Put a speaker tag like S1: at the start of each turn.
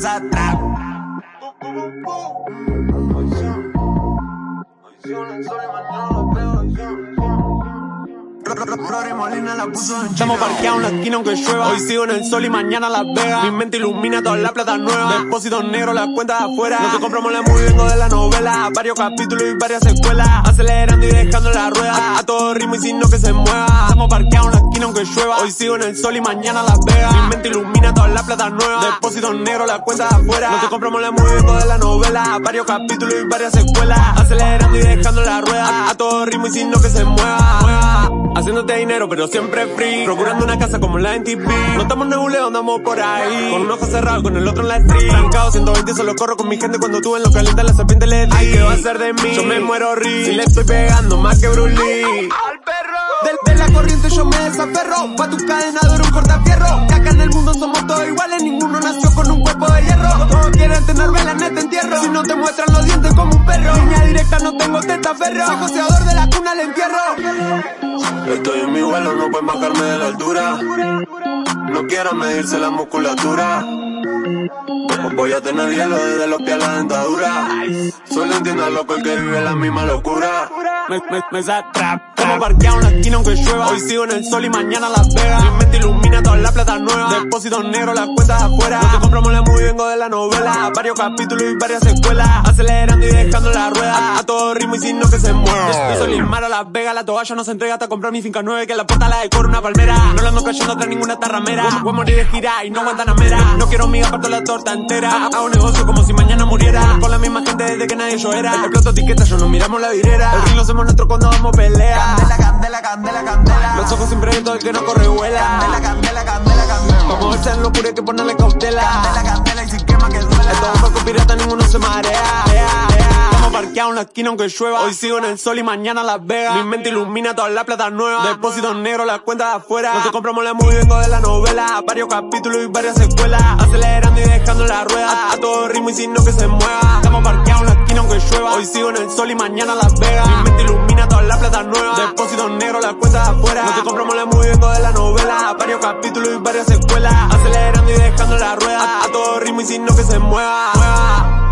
S1: mesa trap.
S2: Estamos parqueados en la esquina aunque llueva. Hoy sigo en el sol y mañana Las Vegas. Mi mente ilumina toda la plata nueva. Depósitos negros, las cuentas afuera. No te compramos la muy vengo de la novela. Varios capítulos y varias escuelas. Acelerando y dejando la rueda. A todo ritmo y sin no que se mueva. Estamos parqueados en la esquina aunque llueva. Hoy sigo en el sol y mañana Las Vegas. Mi mente ilumina plata nueva. Depósitos negros, las cuentas afuera. No te compramos la vengo de la novela. Varios capítulos y varias escuelas. Acelerando y dejando la rueda. A todo ritmo y sin no que se mueva. Haciéndote dinero, pero siempre free. Procurando una casa como la NTP. No estamos nebuleo, andamos por ahí. Con un ojo cerrado, con el otro en la street. Trancado 120, solo corro con mi gente cuando tú en lo caliente la serpiente le di. Ay, ¿qué va a ser de mí? Yo me muero ri. Si le estoy pegando más que Bruce Lee.
S3: Corriente yo me desaferro. Pa' tu cadena duro un cortafierro. Que acá en el mundo somos todos iguales. Ninguno nació con un cuerpo de hierro. Todos quieren tener velas, neta entierro. Si no te muestran los dientes como un perro. Línea directa, no tengo teta ferro. Soy joseador de la cuna, le entierro.
S4: Estoy en mi vuelo, no pueden bajarme de la altura. No quiero medirse la musculatura. Voy a tener hielo desde los pies a la dentadura. Solo entiendo al loco el que vive la misma locura.
S2: Me, me, trap. Estamos parqueados en la esquina aunque llueva. Hoy sigo en el sol y mañana Las Vegas. Mi mente ilumina toda la plata nueva. Depósitos negros, las cuentas afuera. No te compramos la muy vengo de la novela. Varios capítulos y varias escuelas. Acelerando y dejando la rueda. A todo ritmo y sin no que se mueva. De Solimar a Las Vegas, la toalla no se entrega hasta comprar mi finca nueve. Que la puerta la decora una palmera. No la ando cayendo tras ninguna tarramera. Voy a morir de gira y no Guantanamera. No quiero miga, parto la torta entera. Hago negocio como si mañana muriera. Con la misma gente desde que nadie yo era. El plato etiqueta, yo no miramos la vidriera. El ring lo hacemos nosotros cuando damos pelea.
S1: Candela, candela, candela.
S2: Los ojos siempre abiertos, el que no corre vuela.
S1: Candela, candela, candela, candela.
S2: Como moverse en locura hay que ponerle cautela.
S1: Candela, candela y si quema que duela.
S2: Esto es con pirata, ninguno se marea. Estamos parqueados en la esquina aunque llueva. Hoy sigo en el sol y mañana Las Vegas. Mi mente ilumina toda la plata nueva. Depósitos negros, las cuentas afuera. No te compramos la muy vengo de la novela. Varios capítulos y varias escuelas. Acelerando y dejando la rueda. A todo ritmo y sin no que se mueva. Estamos parqueados en la esquina aunque llueva. Hoy sigo en el sol y mañana Las Vegas. Mi mente ilumina toda las cuentas afuera. No te compramos la muy vengo de la novela. Varios capítulos y varias escuelas. Acelerando y dejando la rueda. A todo ritmo y sin no que se mueva. mueva.